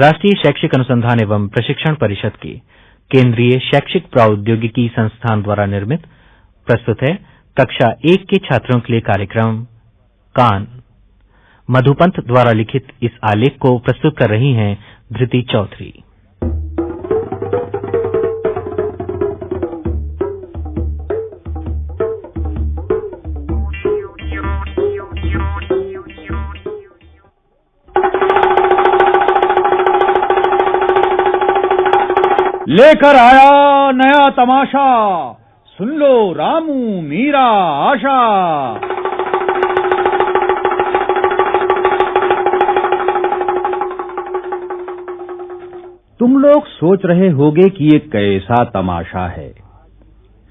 राष्ट्रीय शैक्षिक अनुसंधान एवं प्रशिक्षण परिषद की केंद्रीय शैक्षिक प्रौद्योगिकी संस्थान द्वारा निर्मित प्रस्तुत है कक्षा एक के छात्रों के लिए कार्यक्रम कान। मधुपंत द्वारा लिखित इस आलेख को प्रस्तुत कर रही हैं धृति चौधरी। लेकर आया नया तमाशा। सुन लो रामू, मीरा, आशा। तुम लोग सोच रहे होगे कि ये कैसा तमाशा है।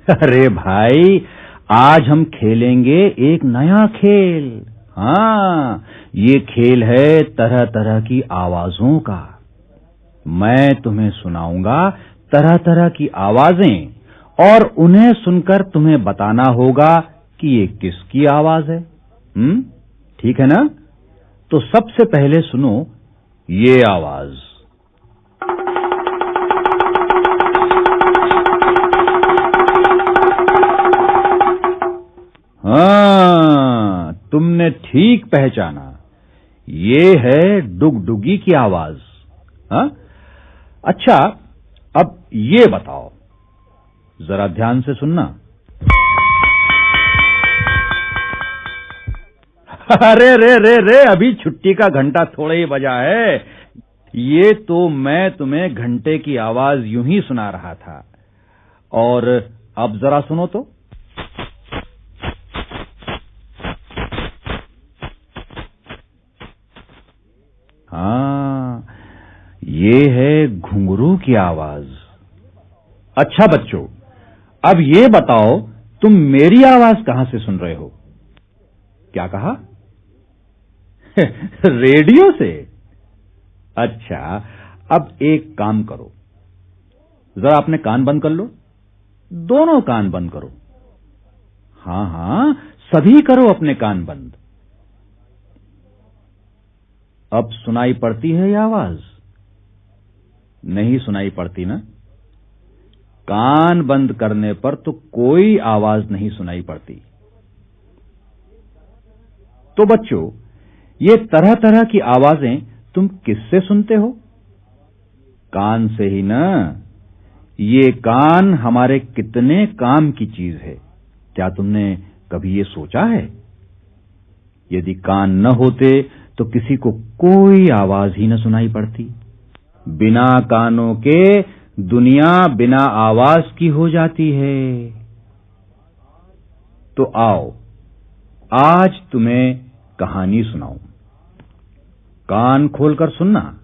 अरे भाई, आज हम खेलेंगे एक नया खेल। हाँ ये खेल है तरह तरह की आवाजों का। मैं तुम्हें सुनाऊँगा तरह तरह की आवाज़ें, और उन्हें सुनकर तुम्हें बताना होगा कि ये किसकी आवाज़ है। हम्म? ठीक है ना? तो सबसे पहले सुनो ये आवाज़। हाँ तुमने ठीक पहचाना। ये है डुगडुगी की आवाज़। हाँ? अच्छा ये बताओ। जरा ध्यान से सुनना। अरे, रे रे रे, अभी छुट्टी का घंटा थोड़ा ही बजा है। ये तो मैं तुम्हें घंटे की आवाज़ यूँ ही सुना रहा था। और अब जरा सुनो तो। हाँ ये है घुंघरू की आवाज़। अच्छा बच्चों, अब ये बताओ, तुम मेरी आवाज़ कहाँ से सुन रहे हो? क्या कहा? रेडियो से? अच्छा अब एक काम करो। जरा अपने कान बंद कर लो। दोनों कान बंद करो। हाँ हाँ, सभी करो अपने कान बंद। अब सुनाई पड़ती है यह आवाज़? नहीं सुनाई पड़ती ना? कान बंद करने पर तो कोई आवाज़ नहीं सुनाई पड़ती। तो बच्चों, ये तरह तरह की आवाज़ें तुम किससे सुनते हो? कान से ही ना। ये कान हमारे कितने काम की चीज़ है। क्या तुमने कभी ये सोचा है? यदि कान न होते तो किसी को कोई आवाज़ ही न सुनाई पड़ती। बिना कानों के दुनिया बिना आवाज़ की हो जाती है। तो आओ, आज तुम्हें कहानी सुनाऊं। कान खोलकर सुनना।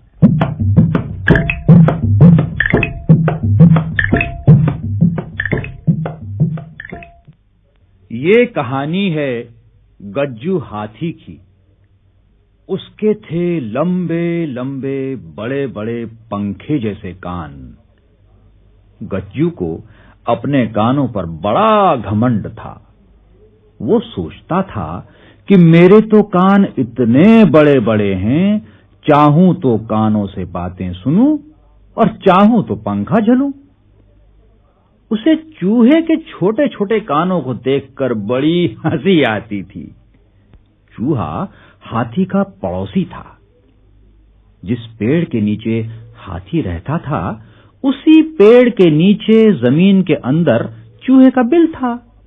ये कहानी है गज्जू हाथी की। उसके थे लंबे लंबे बड़े बड़े पंखे जैसे कान। गज्जू को अपने कानों पर बड़ा घमंड था। वो सोचता था कि मेरे तो कान इतने बड़े बड़े हैं, चाहूँ तो कानों से बातें सुनूं और चाहूँ तो पंखा झलूं। उसे चूहे के छोटे छोटे कानों को देखकर बड़ी हँसी आती थी। चूहा हाथी का पड़ोसी था। जिस पेड़ के नीचे हाथी रहता था उसी पेड़ के नीचे, ज़मीन के अंदर चूहे का बिल था।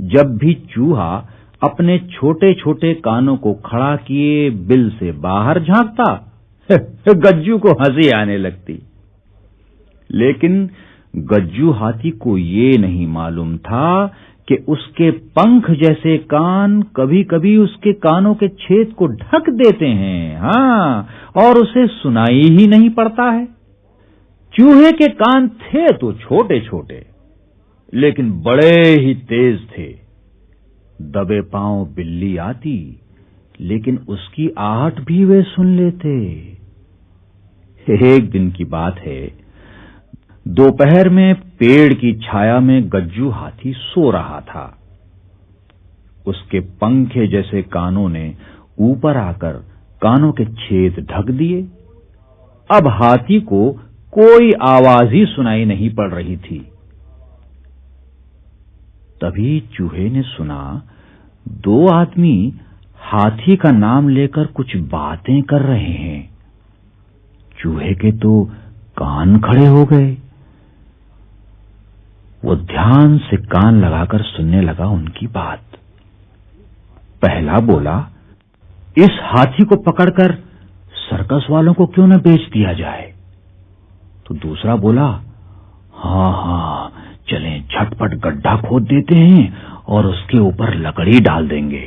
जब भी चूहा अपने छोटे छोटे कानों को खड़ा किए, बिल से बाहर झांकता, गज्जू को हँसी आने लगती। लेकिन गज्जू हाथी को ये नहीं मालूम था कि उसके पंख जैसे कान कभी-कभी उसके कानों के छेद को ढक देते हैं। हाँ और उसे सुनाई ही नहीं पड़ता है। चूहे के कान थे तो छोटे-छोटे लेकिन बड़े ही तेज थे। दबे पाँव बिल्ली आती, लेकिन उसकी आहट भी वे सुन लेते। एक दिन की बात है, दोपहर में पेड़ की छाया में गज्जू हाथी सो रहा था। उसके पंखे जैसे कानों ने ऊपर आकर कानों के छेद ढक दिए। अब हाथी को कोई आवाज़ ही सुनाई नहीं पड़ रही थी। तभी चूहे ने सुना, दो आदमी हाथी का नाम लेकर कुछ बातें कर रहे हैं। चूहे के तो कान खड़े हो गए। वो ध्यान से कान लगाकर सुनने लगा उनकी बात। पहला बोला, इस हाथी को पकड़कर सर्कस वालों को क्यों न बेच दिया जाए? तो दूसरा बोला, हाँ हाँ, चलें, झटपट गड्ढा खोद देते हैं और उसके ऊपर लकड़ी डाल देंगे।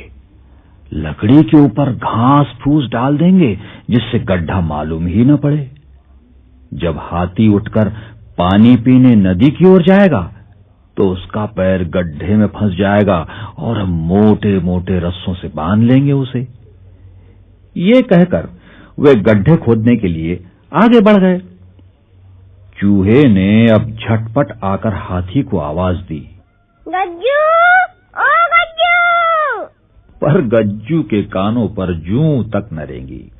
लकड़ी के ऊपर घास फूस डाल देंगे जिससे गड्ढा मालूम ही न पड़े। जब हाथी उठकर पानी पीने नदी की ओर जाएगा तो उसका पैर गड्ढे में फंस जाएगा और हम मोटे मोटे रस्सों से बाँध लेंगे उसे। ये कहकर वे गड्ढे खोदने के लिए आगे बढ़ गए। चूहे ने अब झटपट आकर हाथी को आवाज़ दी। गज्जू! ओ गज्जू! पर गज्जू के कानों पर जू तक न रेंगी।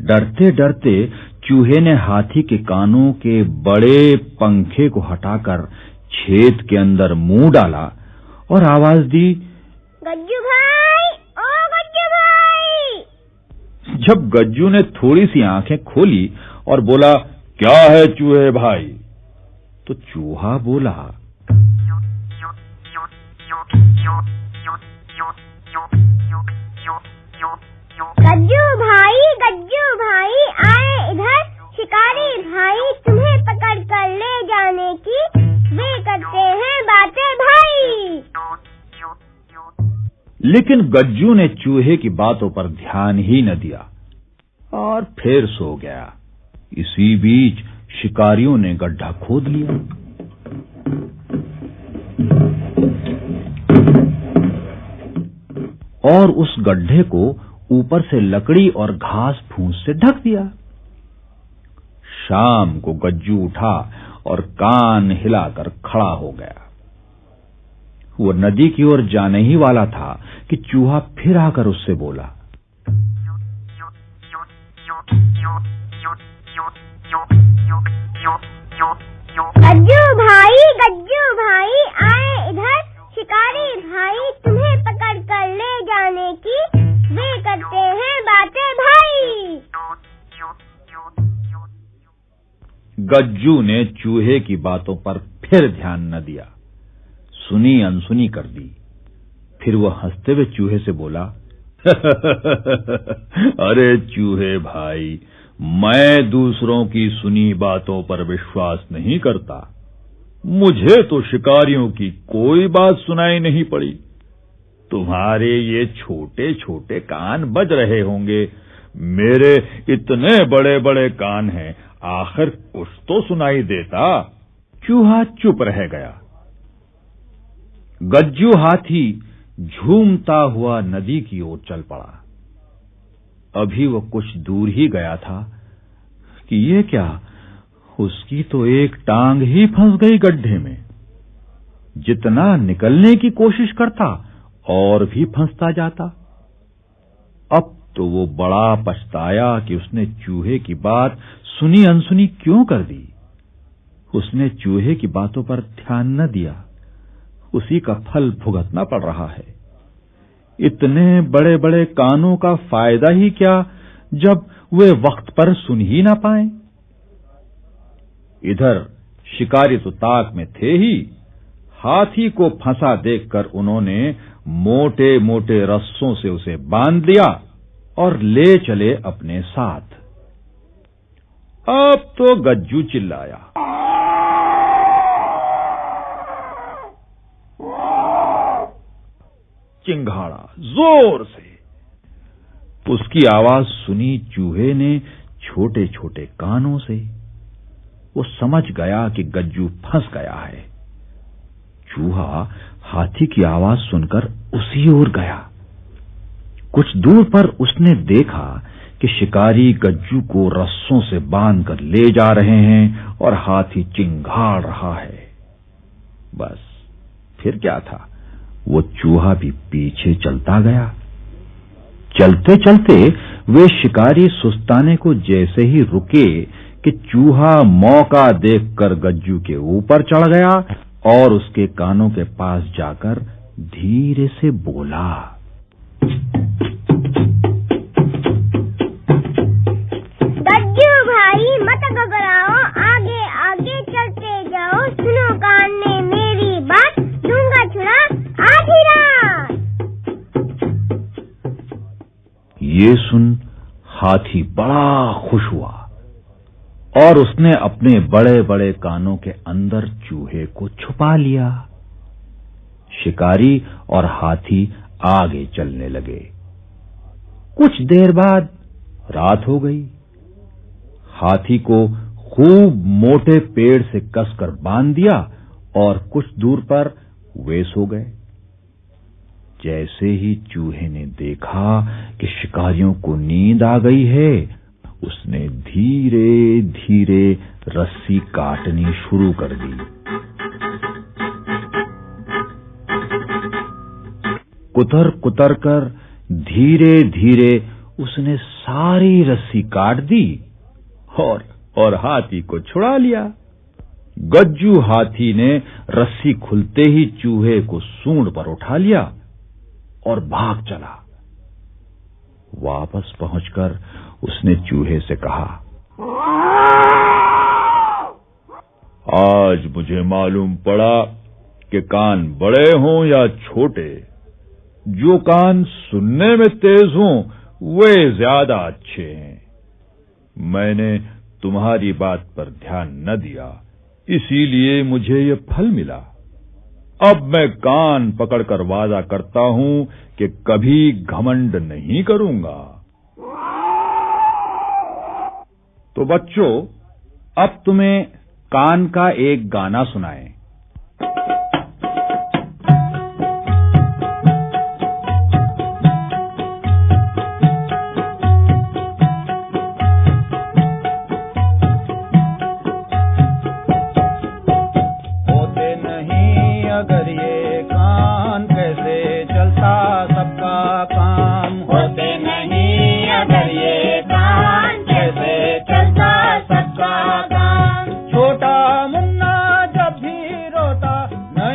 डरते डरते चूहे ने हाथी के कानों के बड़े पंखे को हटाकर छेद के अंदर मुँह डाला और आवाज़ दी गज्जू भाई! ओ गज्जू भाई! जब गज्जू ने थोड़ी सी आँखें खोली और बोला क्या है चूहे भाई? तो चूहा बोला गज्जू भाई गज्जू भाई आए इधर। शिकारी भाई तुम्हें पकड़ कर ले जाने की वे करते हैं बातें भाई। लेकिन गज्जू ने चूहे की बातों पर ध्यान ही न दिया और फिर सो गया। इसी बीच शिकारियों ने गड्ढा खोद लिया। और उस गड्ढे को ऊपर से लकड़ी और घास फूस से ढक दिया। शाम को गज्जू उठा और कान हिलाकर खड़ा हो गया। वो नदी की ओर जाने ही वाला था कि चूहा फिर आकर उससे बोला गज्जू भाई गज्जू भाई, आए इधर। शिकारी भाई, तुम्हें पकड़ कर ले जाने की वे करते हैं बातें भाई। गज्जू ने चूहे की बातों पर फिर ध्यान न दिया। सुनी अनसुनी कर दी। फिर वह हँसते हुए चूहे से बोला, अरे चूहे भाई मैं दूसरों की सुनी बातों पर विश्वास नहीं करता। मुझे तो शिकारियों की कोई बात सुनाई नहीं पड़ी। तुम्हारे ये छोटे छोटे कान बज रहे होंगे। मेरे इतने बड़े बड़े कान हैं, आखिर कुछ तो सुनाई देता। चूहा चुप रह गया। गज्जू हाथी झूमता हुआ नदी की ओर चल पड़ा। अभी वो कुछ दूर ही गया था कि ये क्या? उसकी तो एक टांग ही फंस गई गड्ढे में। जितना निकलने की कोशिश करता, और भी फंसता जाता। अब तो वो बड़ा पछताया कि उसने चूहे की बात सुनी अनसुनी क्यों कर दी। उसने चूहे की बातों पर ध्यान न दिया। उसी का फल भुगतना पड़ रहा है। इतने बड़े बड़े कानों का फ़ायदा ही क्या जब वे वक्त पर सुन ही ना पाए? इधर शिकारी तो ताक में थे ही, हाथी को फंसा देखकर उन्होंने मोटे मोटे रस्सों से उसे बाँध दिया और ले चले अपने साथ। अब तो गज्जू चिल्लाया। चिंघाड़ा ज़ोर से। उसकी आवाज़ सुनी चूहे ने छोटे छोटे कानों से। वो समझ गया कि गज्जू फंस गया है। चूहा हाथी की आवाज़ सुनकर उसी ओर गया। कुछ दूर पर उसने देखा कि शिकारी गज्जू को रस्सों से बाँध कर ले जा रहे हैं और हाथी चिंगाड़ रहा है। बस, फिर क्या था? वो चूहा भी पीछे चलता गया। चलते चलते वे शिकारी सुस्ताने को जैसे ही रुके कि चूहा मौका देखकर गज्जू के ऊपर चढ़ गया और उसके कानों के पास जाकर धीरे से बोला। ये सुन हाथी बड़ा खुश हुआ और उसने अपने बड़े बड़े कानों के अंदर चूहे को छुपा लिया। शिकारी और हाथी आगे चलने लगे। कुछ देर बाद रात हो गई। हाथी को खूब मोटे पेड़ से कसकर बाँध दिया और कुछ दूर पर वे सो गए। जैसे ही चूहे ने देखा कि शिकारियों को नींद आ गई है, उसने धीरे धीरे रस्सी काटनी शुरू कर दी। कुतर कुतर कर धीरे धीरे उसने सारी रस्सी काट दी और और हाथी को छुड़ा लिया। गज्जू हाथी ने रस्सी खुलते ही चूहे को सूंड पर उठा लिया। और भाग चला। वापस पहुंचकर उसने चूहे से कहा, आज मुझे मालूम पड़ा कि कान बड़े हों या छोटे, जो कान सुनने में तेज हों, वे ज़्यादा अच्छे हैं। मैंने तुम्हारी बात पर ध्यान न दिया, इसीलिए मुझे ये फल मिला। अब मैं कान पकड़कर वादा करता हूँ कि कभी घमंड नहीं करूँगा। तो बच्चों, अब तुम्हें कान का एक गाना सुनाएँ।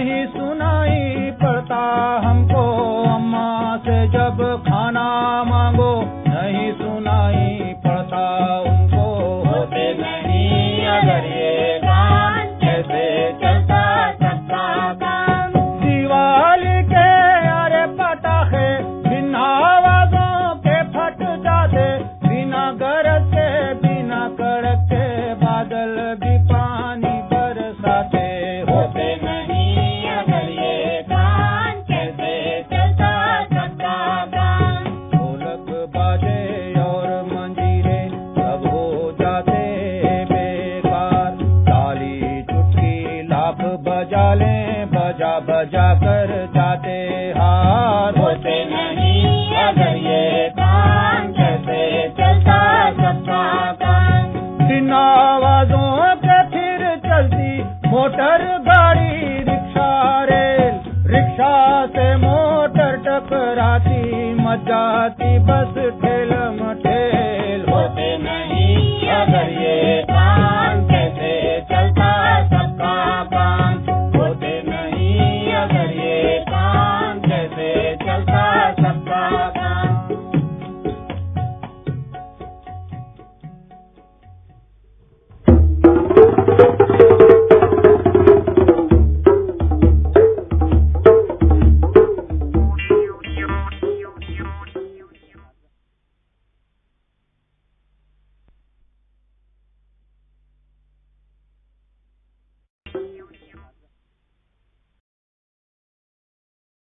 टकराती मचाती